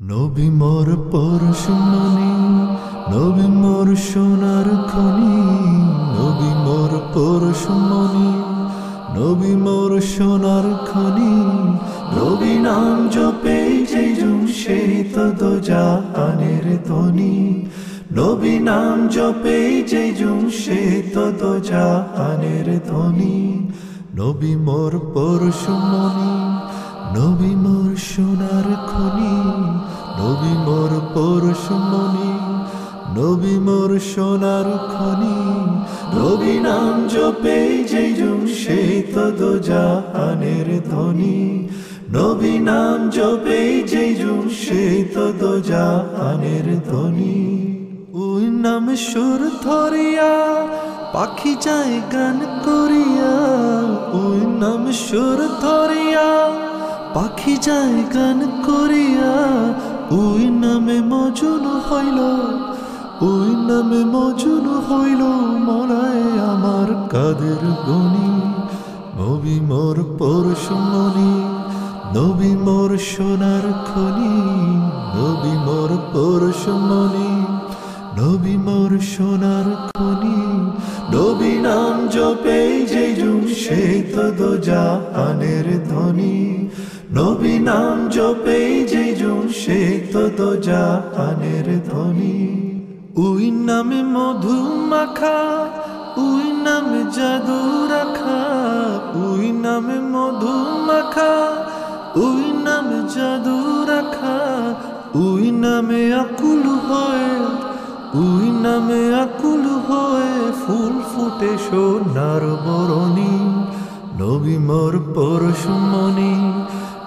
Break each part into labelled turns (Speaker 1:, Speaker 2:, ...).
Speaker 1: নবী মোর পরশুমণি, নবী মোর সোনার খনি, নবী মোর পরশুমণি, নবী মোর সোনার খনি, নবী নাম জপে যে জুম সেই তো জাহানের ধ্বনি, নবী নাম জপে যে জুম সে তো দো জাহানের ধ্বনি, নবী মোর পরশুমণি, নবী মোর সোনার খনি নবী মোর পরশুমণি নবী মোর সোনার খনি। নবী নাম জপে যে জুম সেই তো জাহানের ধ্বনি নবী নাম জপে যে জুম সেই তো জাহানের ধ্বনি ওই নাম সুর ধরিয়া, পাখি যায় গান করিয়া। ওই নাম সুর ধরিয়া, পাখি যায় গান করিয়া। ওই নামে মজুন হইল, ওই নামে মজুন হইল, মরায় আমার কাদের গনি। নবী মোর পরশুমণি নবী মোর সোনার খনি। নবী মোর পরশুমণি নবী মোর সোনার খনি। নবী নাম জপে যে জুম সেই তো দো জাহানের ধ্বনি নবী নাম জপে যে জুম সেই তো দো জাহানের ধ্বনি ওই নামে মধু মাখা ওই নামে জাদু রাখা ওই নামে মধু মাখা ওই নামে জাদু রাখা ওই নামে আকুল হয়ে, উই নামে আকুল হয়ে, ফুল ফুটে সোনার বরণী। নবী মোর পরশুমণি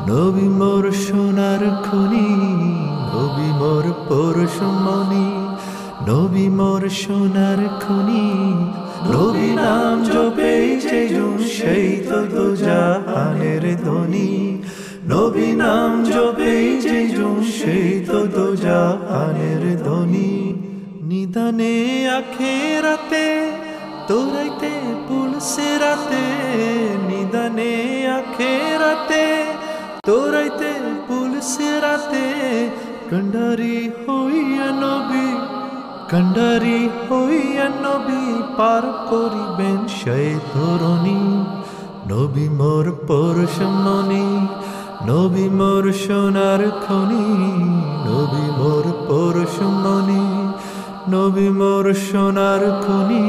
Speaker 1: নবী মোর সোনার খনি, নবী মোর পরশুমণি, নবী মোর সোনার খনি, নবী নাম জপে যে জুন সেই তো দো জাহানের ধ্বনি, নবী নাম জপে যে জুন সেই তো দো জাহানের ধ্বনি। নিদানে আখেরাতে তোরাইতে পুলসে রাতে, নিদানে আখেরাতে তোরাইতে পুলসে রাতে কন্ডারি হইয়া নবী, কন্ডারি হইয়া নবী পার করিবেন সেই ধরণী। নবী মোর পরশমণি নবী মোর সোনার খনি। নবী মোর পরশমণি নবী মোর সোনার খনি।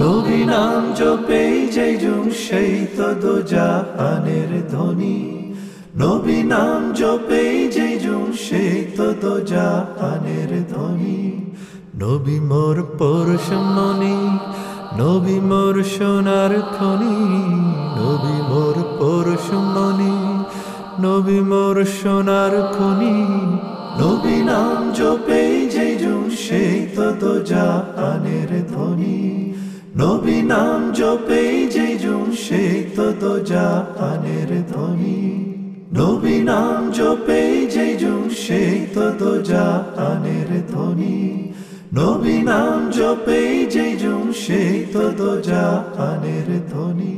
Speaker 1: নবী নাম জপে যে জুম, সেই তো দো জাহানের ধ্বনি। নবী নাম জপে যে জুম সেই তো দো জাহানের ধ্বনি। নবী মোর পরশমণি, নবী মোর সোনার খনি। নবী মোর পরশমণি, নবী মোর সোনার খনি। নবী নাম জপে যে জুম সেই তো দো জাহানের ধ্বনি। নবী নাম জপে যে জুম সেই তো দো জাহানের ধ্বনি। নবী নাম জপে যে জুম সেই তো তো জাহানের ধ্বনি। নবী নাম জপে যে জুম সেই তো তো জাহানের ধ্বনি।